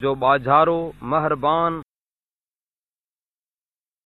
जो बाजारो महरबान